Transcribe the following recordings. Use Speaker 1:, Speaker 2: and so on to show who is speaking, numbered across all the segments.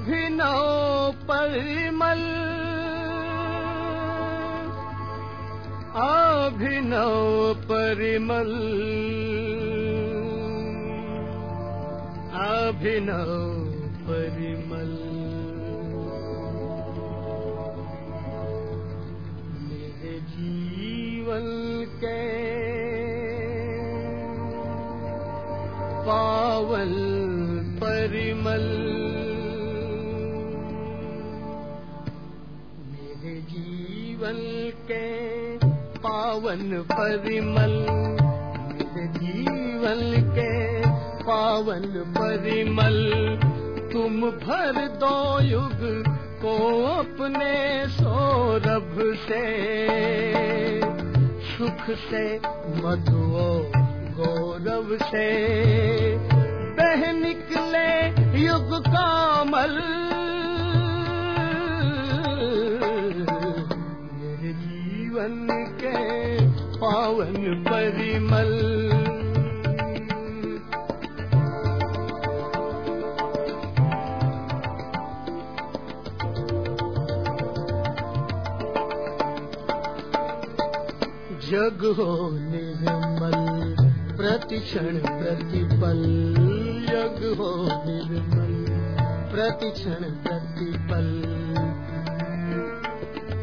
Speaker 1: अभिनव परिमल। अभिनव परिमल। अभिनव परिमल। मेरे जीवन के पावन परिमल जीवन के पावन परिमल। तुम भर दो युग को अपने सौरभ से। सुख से मधुओ गौरव से। बह निकले युग कामल। जीवन के पावन परिमल। जग हो निर्मल, प्रतिक्षण प्रतिपल। जग हो निर्मल, प्रतिक्षण प्रतिपल।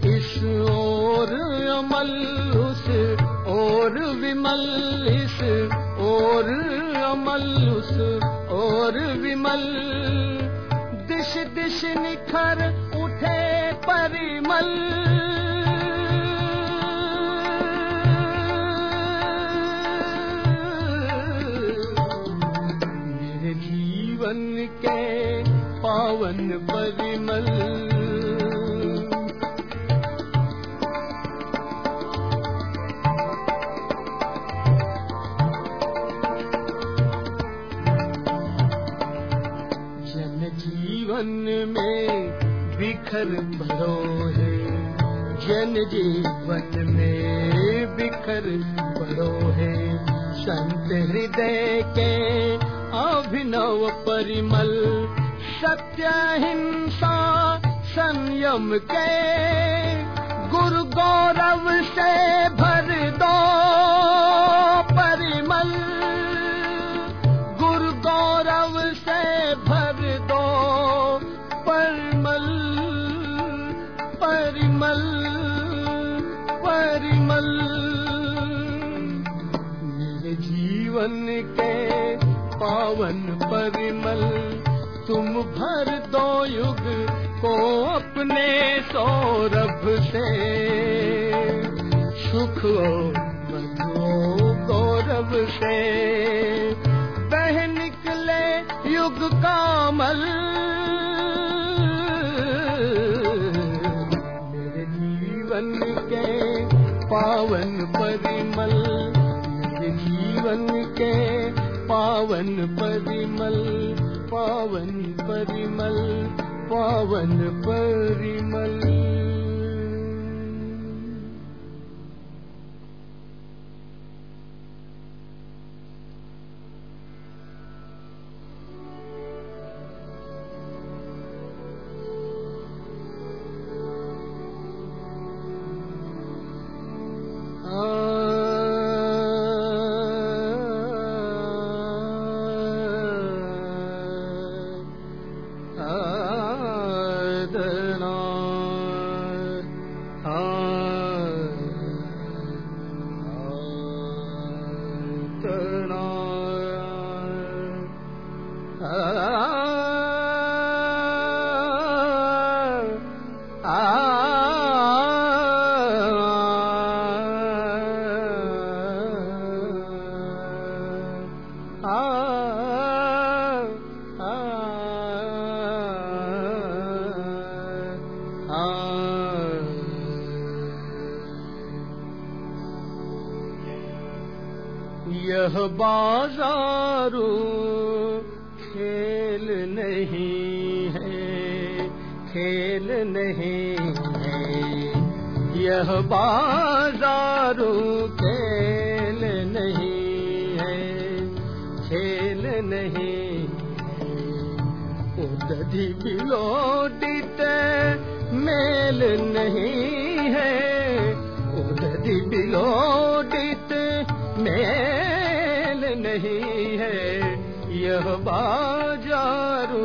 Speaker 1: इस ओर अमल। विमल इस और अमल उस और विमल। दिश दिश निखर उठे परिमल। पावन बिखर भरो है। जन जीवन में बिखर पड़ो है। संत हृदय के अभिनव परिमल सत्य हिंसा संयम के गुरु गौरव से परिमल तुम भर दो युग को अपने सौरभ से। सुख गौरव से। बह निकले युग कामल, मेरे जीवन के पावन परिमल, मेरे जीवन के पावन परिमल। पावन परिमल पावन परिमल बाजारू नहीं है खेल नहीं है। यह बाजारू खेल नहीं है खेल नहीं उदधि बिलोडित मेल उदधि बिलोडित मेल नहीं है यह बाजारू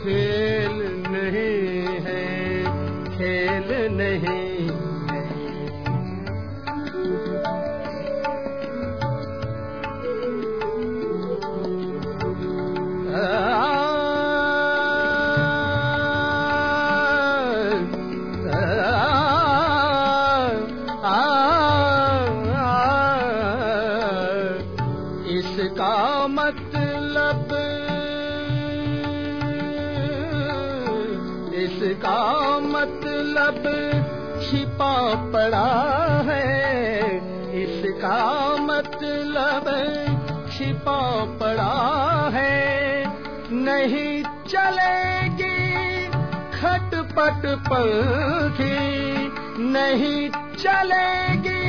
Speaker 1: खेल नहीं है खेल नहीं खटपट पंखी नहीं चलेगी।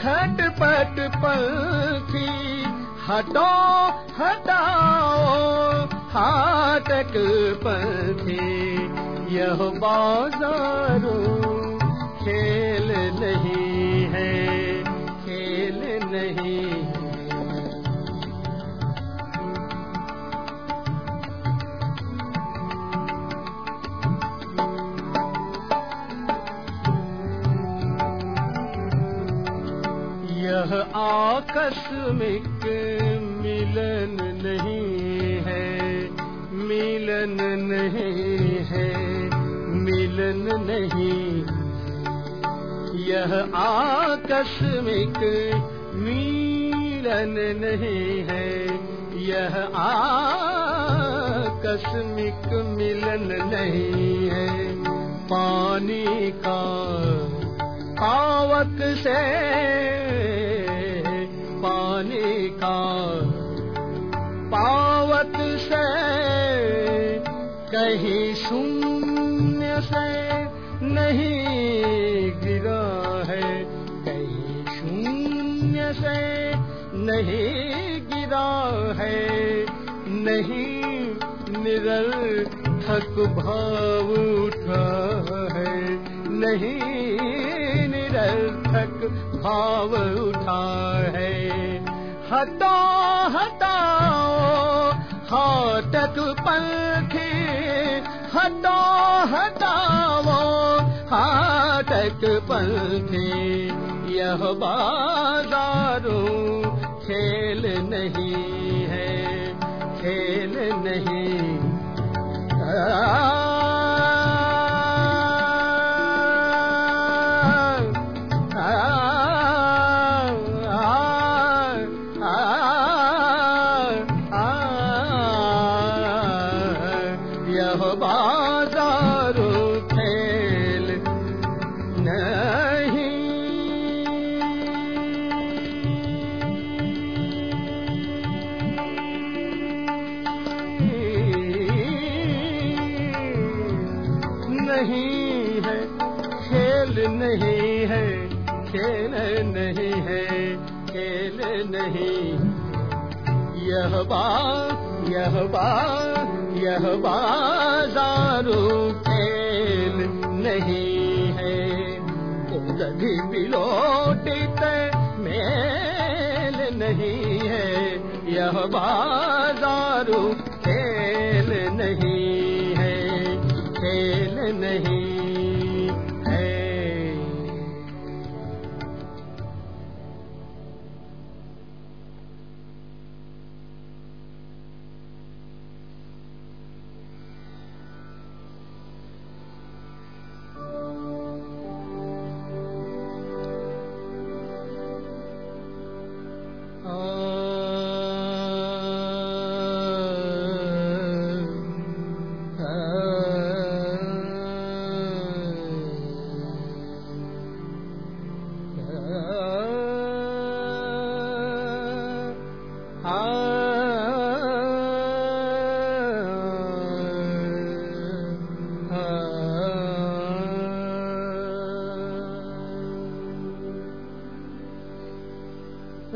Speaker 1: खटपट पंखी हटो हटाओ हाटक पलखी यह बाजारो खेल नहीं आकस्मिक मिलन नहीं है, मिलन नहीं है, मिलन नहीं यह आकस्मिक मिलन नहीं है, यह आकस्मिक मिलन नहीं है। पानी का पावक से पावक से कहीं शून्य से नहीं गिरा है कहीं शून्य से नहीं गिरा है नहीं निरर्थक भाव उठा है नहीं निरर्थक भाव उठा है हटा हटाओ हटाओ हाटक पंखी खेल नहीं है खेल नहीं यह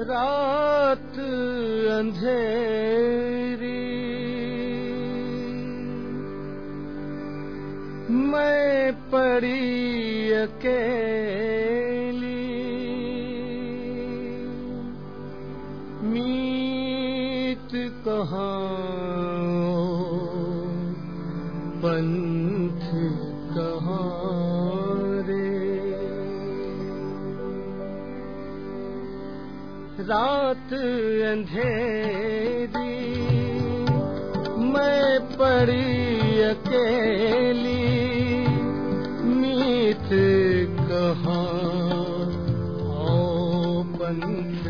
Speaker 1: रात अंधेरी। मैं पड़ी के रात अंधेरी मैं पड़ी अकेली। मीत कहाँ ओ बंद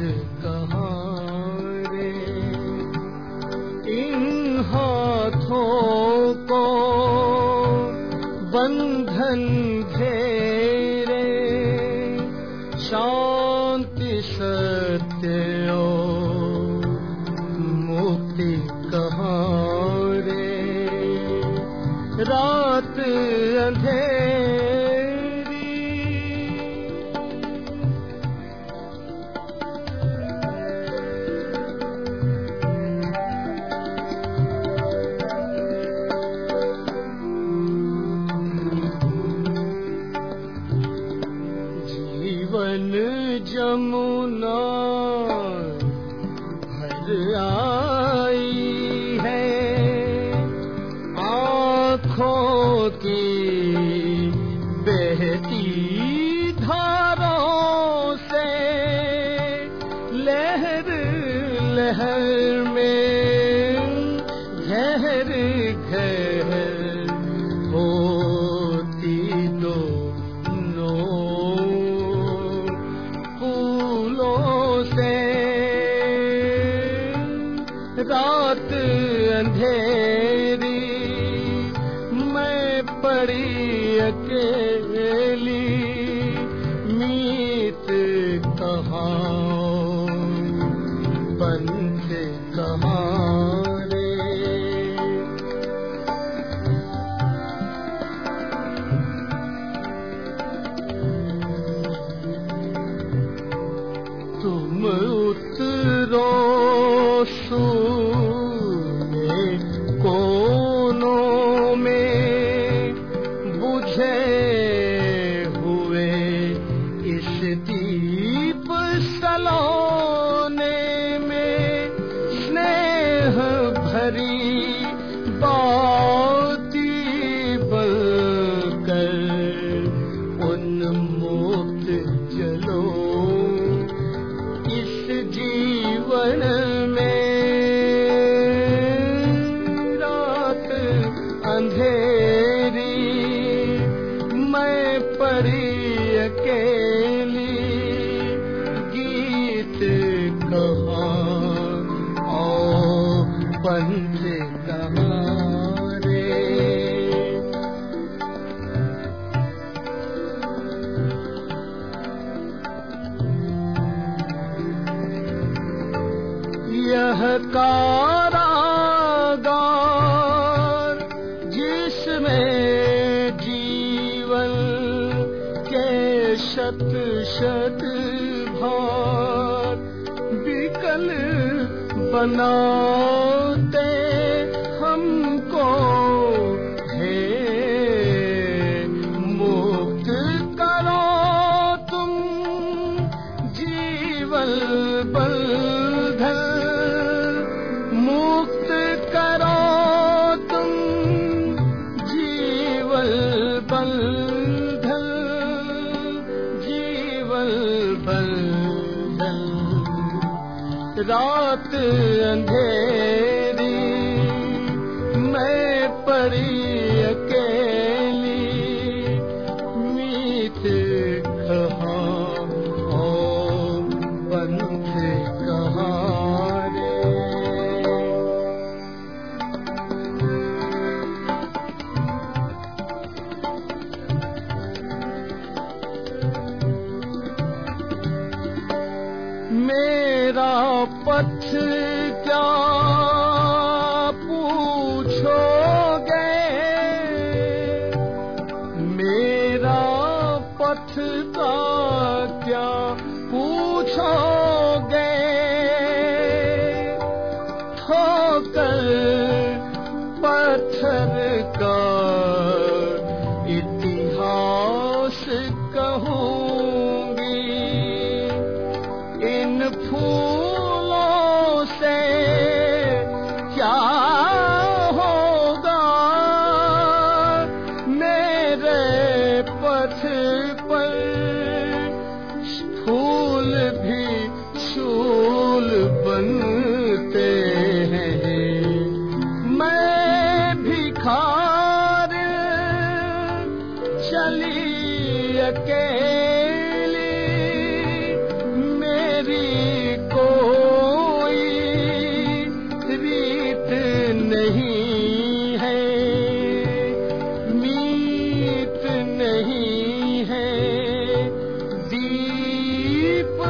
Speaker 1: वल जमुना। Celo शा वनाते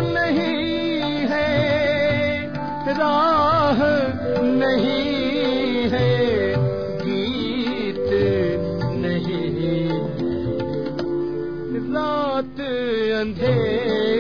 Speaker 1: नहीं है राह नहीं है गीत नहीं। रात अंधेरी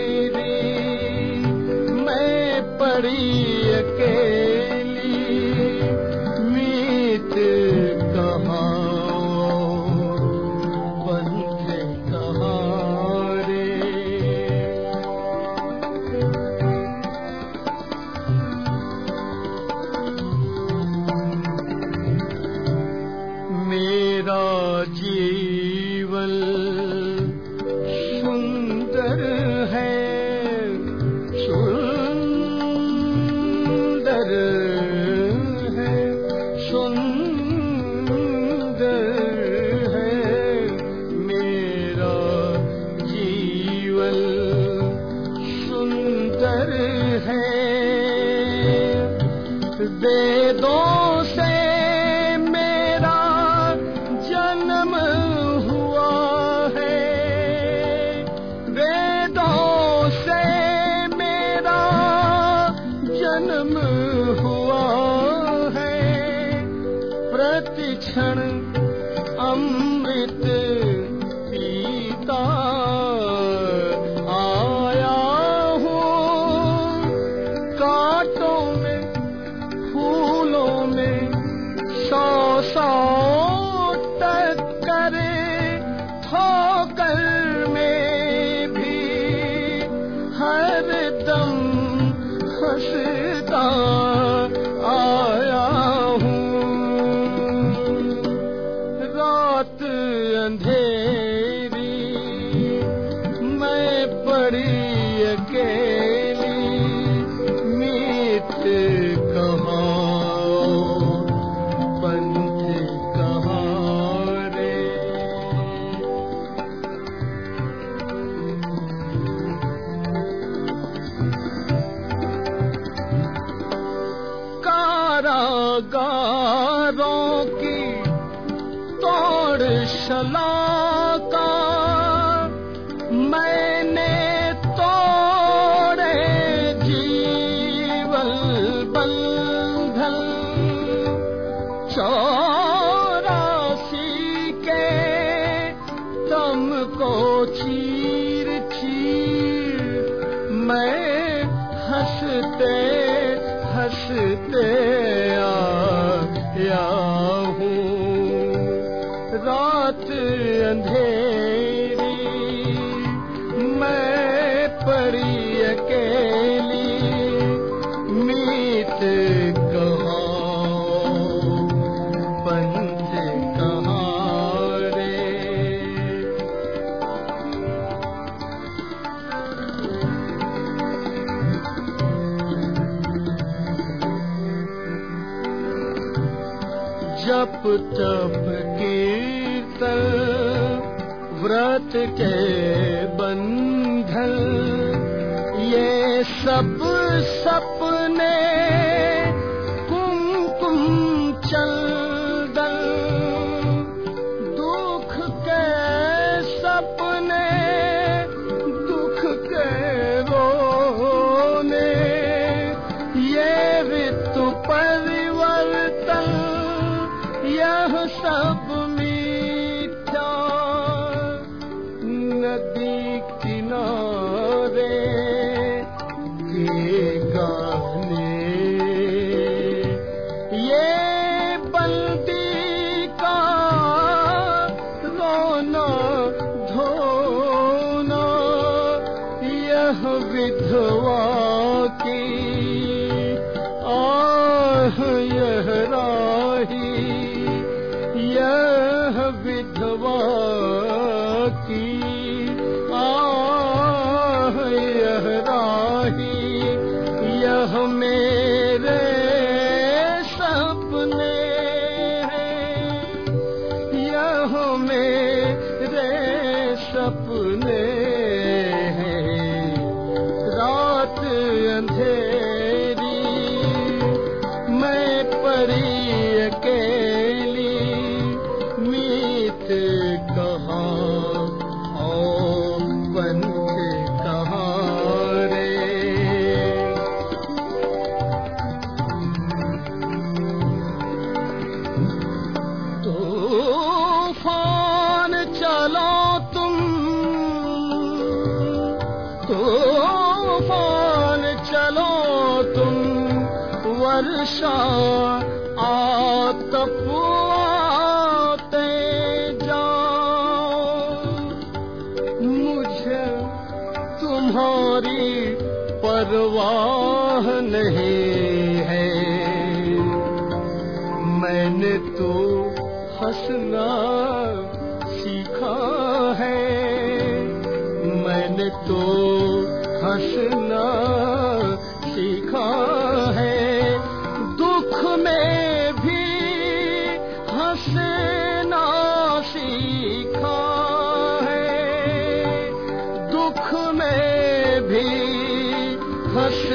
Speaker 1: नगारों की तोड़ शला में Arşa at kapı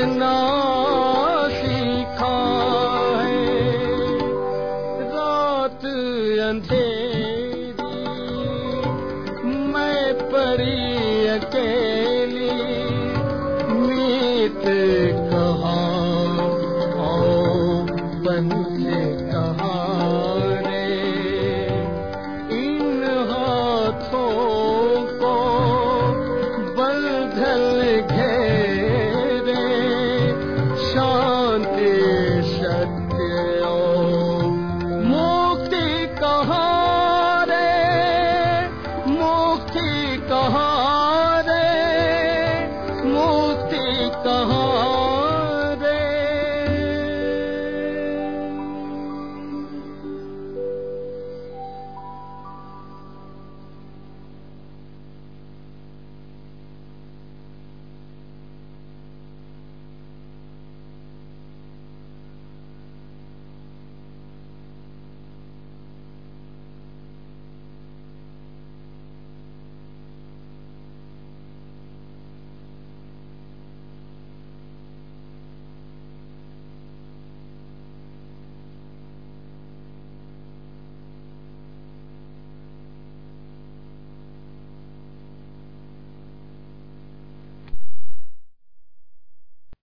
Speaker 1: ना